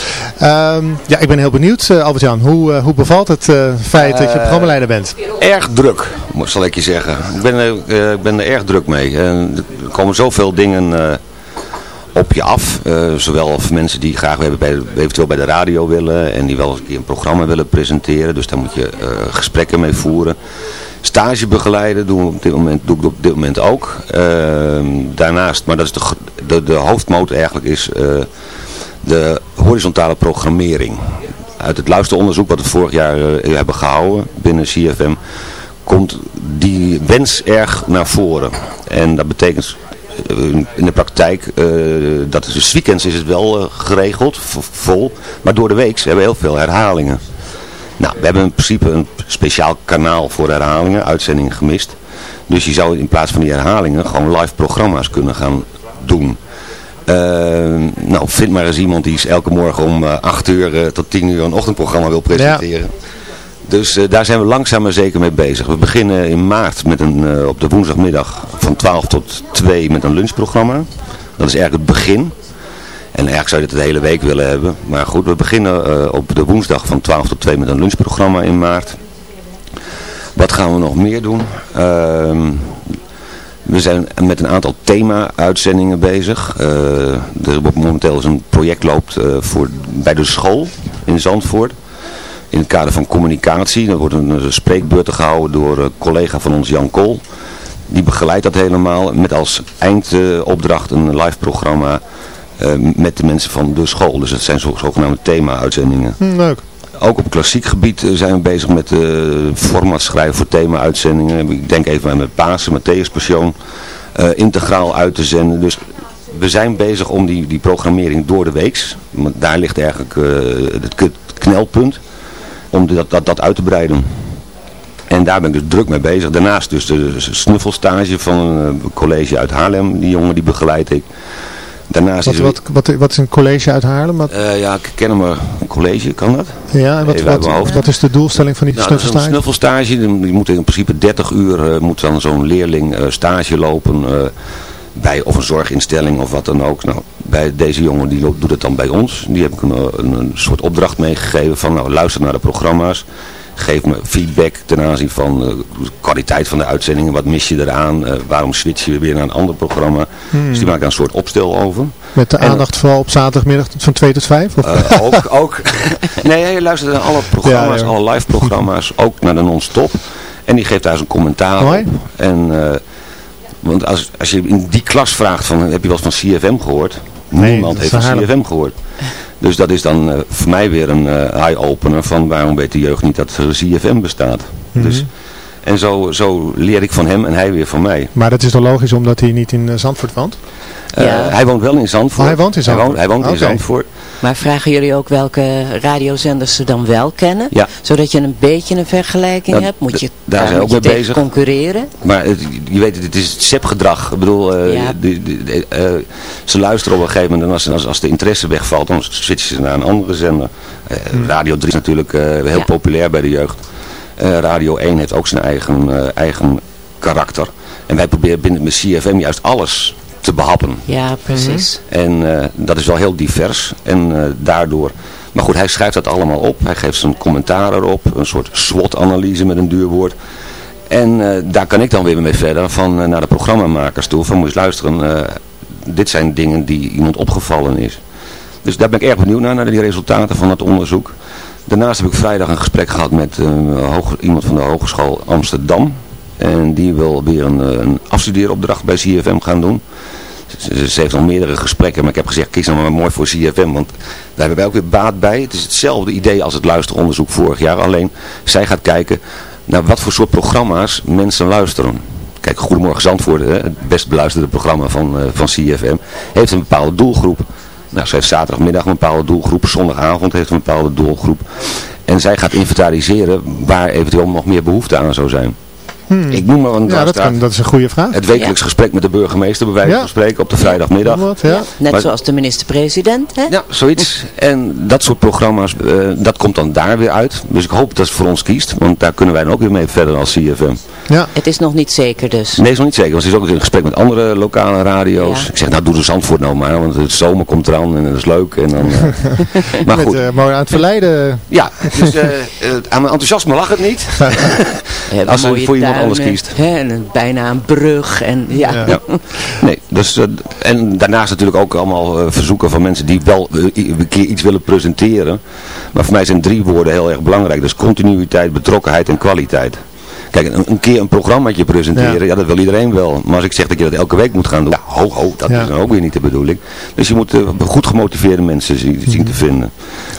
Um, ja, ik ben heel benieuwd, uh, Albert-Jan. Hoe, uh, hoe bevalt het uh, feit dat je programmaleider bent? Erg druk, zal ik je zeggen. Ik ben, ik ben er erg druk mee. er komen zoveel dingen op je af. zowel voor mensen die graag bij, eventueel bij de radio willen en die wel eens een keer een programma willen presenteren. Dus daar moet je gesprekken mee voeren. Stage begeleiden doen we op dit moment, doe ik op dit moment ook. Ehm, daarnaast, maar dat is de, de, de hoofdmoot eigenlijk, is uh, de horizontale programmering. Uit het luisteronderzoek wat we vorig jaar hebben gehouden binnen CFM, komt die wens erg naar voren. En dat betekent eh, in de praktijk, uh, dat is dus weekends is het wel geregeld, vol, maar door de week hebben we heel veel herhalingen. Nou, we hebben in principe een speciaal kanaal voor herhalingen, uitzendingen gemist. Dus je zou in plaats van die herhalingen gewoon live programma's kunnen gaan doen. Uh, nou, vind maar eens iemand die elke morgen om uh, eh, 8 uur tot 10 uur een ochtendprogramma wil presenteren. Dus daar zijn we langzaam maar zeker mee bezig. We beginnen in maart met een, op de woensdagmiddag van 12 tot 2 met een lunchprogramma. Dat is eigenlijk het begin. En eigenlijk zou je dit de hele week willen hebben. Maar goed, we beginnen uh, op de woensdag van 12 tot 2 met een lunchprogramma in maart. Wat gaan we nog meer doen? Uh, we zijn met een aantal thema-uitzendingen bezig. Uh, er momenteel is een project loopt voor, bij de school in Zandvoort. In het kader van communicatie. Er wordt een, spreekbeurt gehouden door een collega van ons Jan Kool. Die begeleidt dat helemaal met als eindopdracht een live programma eh, met de mensen van de school. Dus het zijn zogenaamde thema-uitzendingen. Hm, leuk. Ook op klassiek gebied eh, zijn we bezig met format schrijven voor thema-uitzendingen. Ik denk even aan de Pasen, Matthäus Passion, uh, integraal uit te zenden. Dus we zijn bezig om die, die programmering door de weeks, want daar ligt eigenlijk het knelpunt, om dat, dat, dat uit te breiden. En daar ben ik dus druk mee bezig. Daarnaast dus de snuffelstage van een college uit Haarlem, die jongen die begeleid ik. Daarnaast wat, is wat, wat, wat, is een college uit Haarlem? Uh, ja, ik ken hem college, kan dat? Ja, en wat, wat, wat, is de doelstelling van die nou, snuffelstage? Een snuffelstage, je moet in principe 30 uur uh, moet dan zo'n leerling uh, stage lopen bij of een zorginstelling of wat dan ook. Nou, bij deze jongen die doet het dan bij ons. Die heb ik een, een, een soort opdracht meegegeven van nou, luister naar de programma's geef me feedback ten aanzien van de kwaliteit van de uitzendingen. Wat mis je eraan? Uh, waarom switch je weer naar een ander programma? Hmm. Dus die maakt een soort opstel over. Met de aandacht vooral op zaterdagmiddag van 2 tot 5? Uh, ook, ook. nee, je luistert naar alle programma's, alle live programma's, ook naar de non-stop. En die geeft daar zijn commentaar op. En, uh, want als, als je in die klas vraagt van, heb je wat van CFM gehoord? Nee, Niemand heeft van CFM gehoord. Dus dat is dan uh, voor mij weer een uh, eye-opener van waarom weet de jeugd niet dat er CFM bestaat. Mm -hmm. dus, en zo, zo leer ik van hem en hij weer van mij. Maar dat is toch logisch omdat hij niet in uh, Zandvoort woont? Ja. Hij woont wel in Zandvoort. Oh, hij woont in Zandvoort? Hij woont, hij woont in Zandvoort. Maar vragen jullie ook welke radiozenders ze dan wel kennen? Ja. Zodat je een beetje een vergelijking hebt? Moet je daar, zijn ook mee bezig. concurreren? Maar het, je weet het, het is het SEP-gedrag. Ik bedoel, uh, ja. de, de, de, uh, ze luisteren op een gegeven moment en als, als, als de interesse wegvalt, dan switchen ze naar een andere zender. Uh, Radio 3 is natuurlijk heel ja. populair bij de jeugd. Radio 1 heeft ook zijn eigen, eigen karakter. En wij proberen binnen met CFM juist alles te behappen. Ja, precies. En uh, dat is wel heel divers. En uh, daardoor... Maar goed, hij schrijft dat allemaal op. Hij geeft zijn commentaar erop. Een soort SWOT-analyse met een duur woord. En uh, daar kan ik dan weer mee verder van naar de programmamakers toe. Van moet je luisteren. dit zijn dingen die iemand opgevallen is. Dus daar ben ik erg benieuwd naar, naar die resultaten van dat onderzoek. Daarnaast heb ik vrijdag een gesprek gehad met iemand van de Hogeschool Amsterdam. En die wil weer een, een afstudeeropdracht bij CFM gaan doen. Ze, heeft al meerdere gesprekken, maar ik heb gezegd, kies nou maar mooi voor CFM, want daar hebben wij ook weer baat bij. Het is hetzelfde idee als het luisteronderzoek vorig jaar, alleen zij gaat kijken naar wat voor soort programma's mensen luisteren. Kijk, Goedemorgen Zandvoort, het best beluisterde programma van, uh, van CFM, heeft een bepaalde doelgroep. Nou, ze heeft zaterdagmiddag een bepaalde doelgroep, zondagavond heeft een bepaalde doelgroep. En zij gaat inventariseren waar eventueel nog meer behoefte aan zou zijn. Hmm. Ik noem maar een Ja, dat, kan, dat is een goede vraag. Het wekelijks gesprek met de burgemeester, bij wijze Ja. van spreken, op de vrijdagmiddag. Wat, ja. Net Maar- zoals de minister-president. hè? Ja, zoiets. En dat soort programma's, eh, dat komt dan daar weer uit. Dus ik hoop dat het voor ons kiest, want daar kunnen wij dan ook weer mee verder als CFM. Ja. Het is nog niet zeker dus. Nee, is nog niet zeker, want ze is ook in gesprek met andere lokale radio's. Ja. Ik zeg, nou doe de Zandvoort nou maar, want het zomer komt eraan en dat is leuk. En dan, eh, maar Met, goed, eh, mooi aan het verleiden. ja, dus aan mijn enthousiasme lag het niet. Als ze voor iemand anders kiest. Hè, en een- bijna een brug. En, ja. Ja. Ja. Nee, dus, eh, en daarnaast natuurlijk ook allemaal eh, verzoeken van mensen die wel eh, een keer iets willen presenteren. Maar voor mij zijn drie woorden heel erg belangrijk. Dus continuïteit, betrokkenheid en kwaliteit. Kijk, een, een keer een programmaatje presenteren, Ja. ja. dat wil iedereen wel. Maar als ik zeg dat je dat elke week moet gaan doen, ja, ho, ho, dat Ja. is dan ook weer niet de bedoeling. Dus je moet eh, goed gemotiveerde mensen zien, zien te vinden.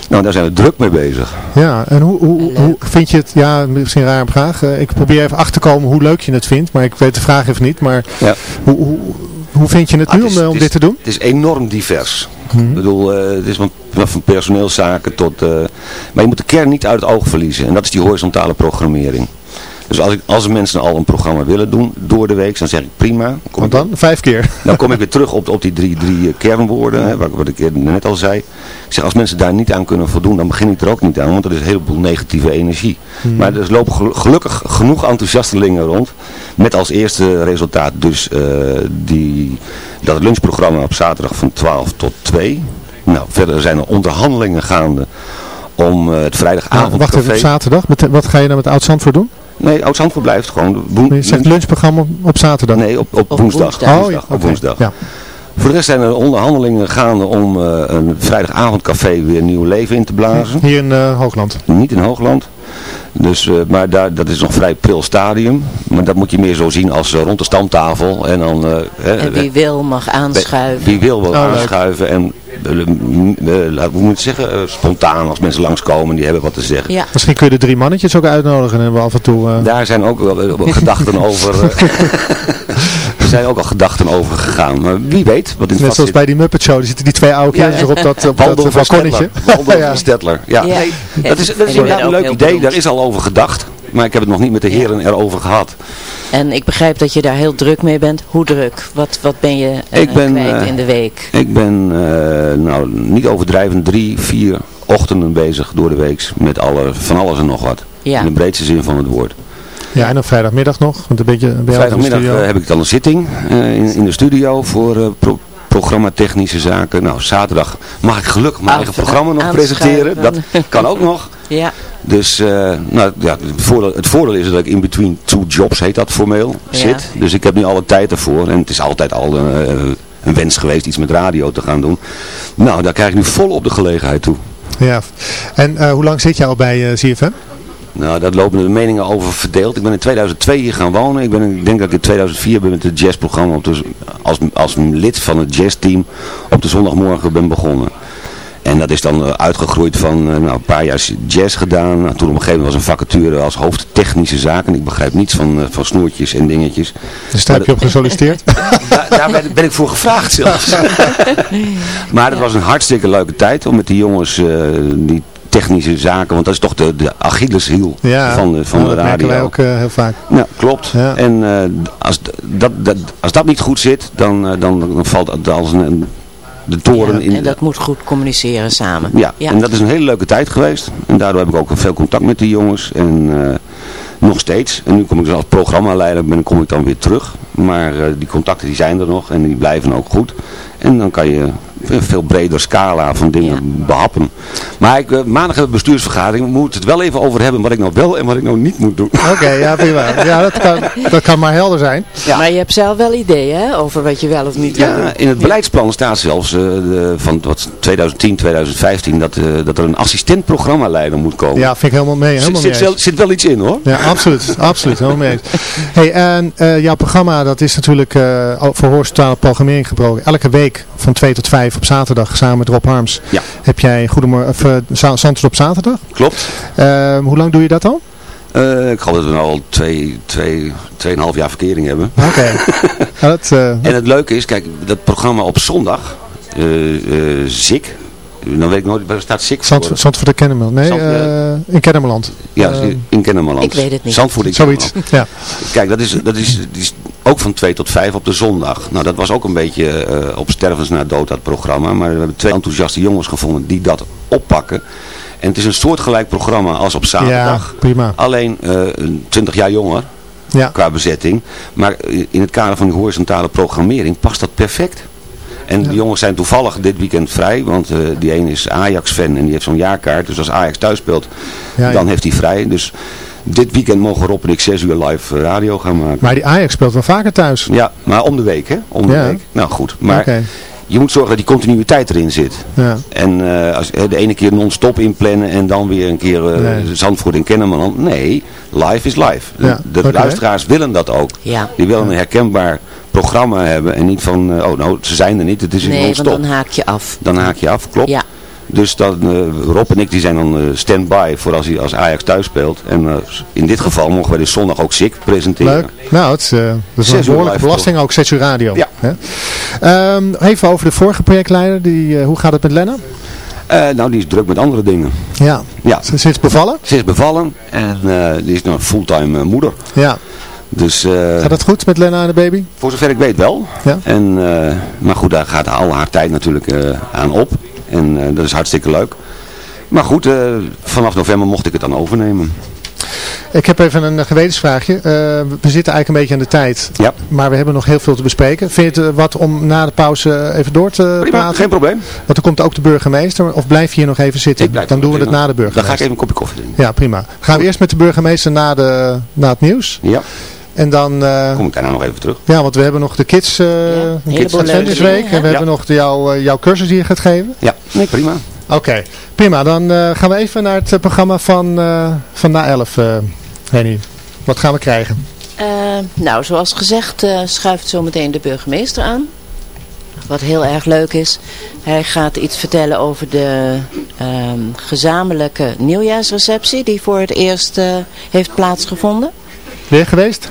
Nou, daar zijn we druk mee bezig. Ja, en hoe, hoe, hoe vind je het, ja, misschien een rare vraag. Eh, Ik probeer even achter te komen hoe leuk je het vindt, maar ik weet de vraag even niet. Maar Ja. hoe, hoe, hoe vind je het Ah, nu het is- om, eh, om het is- dit te doen? Het is enorm divers. Mhm. Ik bedoel, eh, het is van, van personeelszaken tot... eh, maar je moet de kern niet uit het oog verliezen. En dat is die horizontale programmering. Dus als, ik, als mensen al een programma willen doen door de week, dan zeg ik prima. Kom, Want ik, dan? Vijf keer. dan kom ik weer terug op, op die drie, drie kernwoorden, hè, wat, wat ik net al zei. Ik zeg, als mensen daar niet aan kunnen voldoen, dan begin ik er ook niet aan, want er is een heleboel negatieve energie. Maar er lopen gelu- gelukkig genoeg enthousiastelingen rond, met als eerste resultaat dus eh, die, dat lunchprogramma op zaterdag van 12 tot 2. Nou, verder zijn er onderhandelingen gaande om eh, het Ah, vrijdagavond wacht even, op zaterdag. Wat ga je nou met Oud Zandvoort doen? Nee, Oud-Zandvoort blijft gewoon. Woen- Je zegt lunchprogramma op zaterdag. Nee, op, op, Op woensdag. woensdag. Oh, ja, op woensdag. Ja. Voor de rest zijn er onderhandelingen gaande om eh, een vrijdagavondcafé weer nieuw leven in te blazen. Hier in eh, Hoogland. Niet in Hoogland. Dus, eh, maar daar, dat is nog vrij pril stadium. Maar dat moet je meer zo zien als eh, rond de stamtafel. En dan, eh, hè, En wie wil mag aanschuiven. wie wil wel Oh, aanschuiven. En hoe moet ik zeggen, spontaan als mensen langskomen die hebben wat te zeggen. Ja. Misschien kun je de drie mannetjes ook uitnodigen en we af en toe... eh, Daar zijn ook wel gedachten over. eh, er zijn ook al gedachten over gegaan. Maar wie weet wat in net zoals zit. bij die Muppet Show, die zitten die twee oude Ja, kinderen op dat, op dat balkonnetje. Stettler. Waldorf Ja. van Stettler. Ja, Ja. Nee, dat is, dat inderdaad een leuk idee. Daar is al over gedacht. Maar ik heb het nog niet met de heren erover gehad. En ik begrijp dat je daar heel druk mee bent. Hoe druk? Wat, wat ben je eh, Ik ben, kwijt eh, in de week? Ik ben, eh, nou niet overdrijvend, drie, vier ochtenden bezig door de week. Met alle, van alles en nog wat. Ja. In de breedste zin van het woord. Ja, en op vrijdagmiddag nog, want een beetje bij jou in de Vrijdagmiddag studio. eh, heb ik dan een zitting eh, in, in de studio voor eh, pro programma technische zaken. Nou, zaterdag mag ik gelukkig mijn eigen programma nog presenteren. Dat kan ook nog. Ja. Dus eh, nou, ja, het, voordeel, het voordeel is dat ik in between two jobs, heet dat formeel, Ja. zit. Dus ik heb nu alle tijd ervoor. En het is altijd al eh, een wens geweest iets met radio te gaan doen. Nou, daar krijg ik nu volop de gelegenheid toe. Ja. En eh, hoe lang zit je al bij eh CFM? Nou, daar lopen de meningen over verdeeld. Ik ben in 2002 hier gaan wonen. Ik, ben, ik denk dat ik in 2004 ben met het jazzprogramma op de, als, als lid van het jazzteam op de zondagmorgen ben begonnen. En dat is dan eh, uitgegroeid van eh, nou, een paar jaar jazz gedaan. Nou, toen op een gegeven moment was een vacature als hoofd technische zaken. Ik begrijp niets van, eh, van snoertjes en dingetjes. Dus daar heb je op gesolliciteerd? Daar, daar ben, ben ik voor gevraagd zelfs. maar het was een hartstikke leuke tijd om met die jongens eh, die technische zaken, want dat is toch de, de Achilleshiel Ja, van de, van nou, de dat merken radio. wij ook eh, heel vaak. Ja, klopt. Ja. En eh, als, dat, dat, als dat niet goed zit, dan, eh, dan, dan valt het als een, een- de toren in. En dat moet goed communiceren samen. ja. en dat is een hele leuke tijd geweest. En daardoor heb ik ook veel contact met die jongens. En eh, nog steeds. En nu kom ik dus als programmaleider, ben, kom ik dan weer terug. Maar eh, die contacten die zijn er nog en die blijven ook goed. En dan kan je een veel breder scala van dingen behappen. Maar ik, eh, maandag hebben we bestuursvergadering. We moeten het wel even over hebben wat ik nou wel en wat ik nou niet moet doen. Oké, ja prima. Ja, dat kan, dat kan maar helder zijn. Maar je hebt zelf wel ideeën hè, over wat je wel of niet wil doen. Ja, in het beleidsplan staat zelfs eh, de, van wat 2010, 2015 dat, eh, dat er een assistent programmaleider moet komen. Ja, vind ik helemaal mee. zit, Helemaal zit, mee wel, zit wel iets in hoor. Ja, absoluut. absoluut. Helemaal mee. Hey, en eh, jouw programma, dat is natuurlijk eh, voor horizontale programmering gebroken. Elke week van 2 tot 5 op zaterdag samen met Rob Harms. Ja. Heb jij Goedemorgen, of, uh, Zandvoort op zaterdag. Klopt. Uh, hoe lang doe je dat al? Uh, ik geloof dat we nu al twee, twee, tweeënhalf jaar verkering hebben. Oké. Okay. ja, uh, en het leuke is, kijk, dat programma op zondag, uh, Zik, dan weet ik nooit, waar staat SIK Zand, voor? Zandvoort en Kennemerland. Nee, eh, in Kennemerland. Ja, Eh, in Kennemerland. ik weet het niet. Zandvoort in Zoiets, ja. Kijk, dat is, dat is, die is ook van 2 tot 5 op de zondag. Nou, dat was ook een beetje eh, op stervens na dood, dat programma. Maar we hebben twee enthousiaste jongens gevonden die dat oppakken. En het is een soortgelijk programma als op zaterdag. Ja, prima. Alleen eh 20 jaar jonger Ja. qua bezetting. Maar in het kader van die horizontale programmering past dat perfect. En de jongens zijn toevallig dit weekend vrij, want eh, die ene is Ajax-fan en die heeft zo'n jaarkaart. Dus als Ajax thuis speelt, Ja, ja. dan heeft hij vrij. Dus dit weekend mogen Rob en ik 6 uur live eh, radio gaan maken. Maar die Ajax speelt wel vaker thuis. Ja, maar om de week, hè? Om de Ja. week. Nou goed, maar Oké. je moet zorgen dat die continuïteit erin zit. Ja. En eh, als, hè, de ene keer non-stop inplannen en dan weer een keer eh Nee. Zandvoort in Kennemerland. Nee, live is live. Ja, De luisteraars willen dat ook. Ja. Die willen een herkenbaar programma hebben en niet van, eh, oh nou, ze zijn er niet, het is Nee, want non-stop. dan haak je af. Dan haak je af, klopt. Ja. Dus dan, eh, Rob en ik die zijn dan eh, stand-by voor als, hij, als Ajax thuis speelt. En eh, in dit geval mogen we dus zondag ook SIK presenteren. Leuk. Nou, het is, eh, dat is een behoorlijke belasting, ook 6 uur radio. Ja. Hè? Ehm, even over de vorige projectleider. Die, eh, hoe gaat het met Lenna? Eh, nou, die is druk met andere dingen. Ja. Ja. Ze is bevallen? Ze is bevallen en eh, die is nou fulltime moeder. Ja. Dus, eh, Gaat het goed met Lenna en de baby? Voor zover ik weet wel. Ja. En, eh, maar goed, daar gaat al haar tijd natuurlijk eh, aan op. En dat is hartstikke leuk. Maar goed, vanaf november mocht ik het dan overnemen. Ik heb even een gewetensvraagje. Eh, we zitten eigenlijk een beetje aan de tijd. Ja. Maar we hebben nog heel veel te bespreken. Vind je het wat om na de pauze even door te Prima, praten? geen probleem. Want dan komt ook de burgemeester. Of blijf je hier nog even zitten? Ik blijf dan doen we prima. het na de Dan burgemeester. ga ik even een kopje koffie drinken. Ja, prima. Gaan we eerst met de burgemeester na, de, na het nieuws. Ja, En dan... eh, kom ik daarna nog even terug. ja, want we hebben nog de Kids, eh Adventures dingen, Week. En we Ja. hebben nog de, jouw, eh, jouw cursus die je gaat geven. Ja, nee, prima. Oké, prima. Dan eh, gaan we even naar het programma van, eh, van na 11, eh Henny. Wat gaan we krijgen? Nou, zoals gezegd eh, schuift zometeen de burgemeester aan. Wat heel erg leuk is. Hij gaat iets vertellen over de ehm, gezamenlijke nieuwjaarsreceptie die voor het eerst eh, heeft plaatsgevonden. Weer geweest?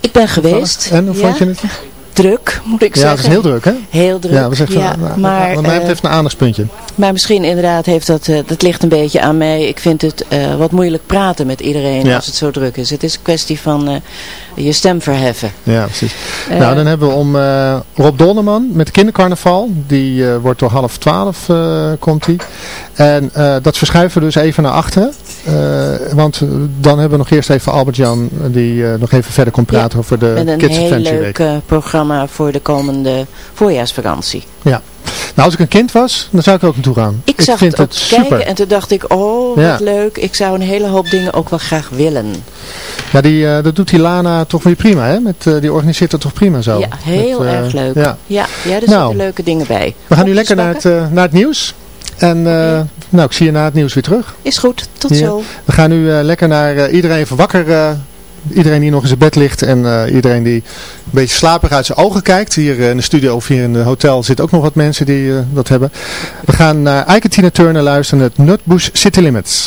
Ik ben geweest. En hoe ja. vond je het? Druk, moet ik Ja, zeggen. het is heel druk, hè? Heel druk. Ja, we zeggen, ja, nou, maar, wat mij eh, betreft een aandachtspuntje. maar misschien inderdaad heeft dat, eh, dat ligt een beetje aan mij. Ik vind het eh, wat moeilijk praten met iedereen Ja. als het zo druk is. Het is een kwestie van eh, je stem verheffen. Ja, precies. Eh, nou, dan hebben we om eh, Rob Donnerman met de kindercarnaval. Die eh, wordt door half twaalf komt die. En dat verschuiven we dus even naar achteren. Eh, want dan hebben we nog eerst even Albert-Jan die nog even verder komt praten over de een Kids heel Adventure leuk Week. eh, programma voor de komende voorjaarsvakantie. Ja. Nou, als ik een kind was, dan zou ik ook naartoe gaan. Ik, zag vind het ook het super. kijken en toen dacht ik, oh wat Ja. leuk. Ik zou een hele hoop dingen ook wel graag willen. Ja, die, eh, dat doet die Lana toch weer prima, hè? Met, eh, die organiseert dat toch prima zo. Ja, heel Met, eh, erg leuk. Ja. Ja, ja, er Nou. zitten leuke dingen bij. We gaan nu Kopjes lekker naar het, naar het nieuws. En nou, ik zie je na het nieuws weer terug. Is goed, tot Ja. zo. We gaan nu lekker naar iedereen even wakker. Iedereen die nog in zijn bed ligt en eh, iedereen die een beetje slaperig uit zijn ogen kijkt. Hier eh, in de studio of hier in het hotel zitten ook nog wat mensen die eh, dat hebben. We gaan naar Ike Turner luisteren, het Nutbush City Limits.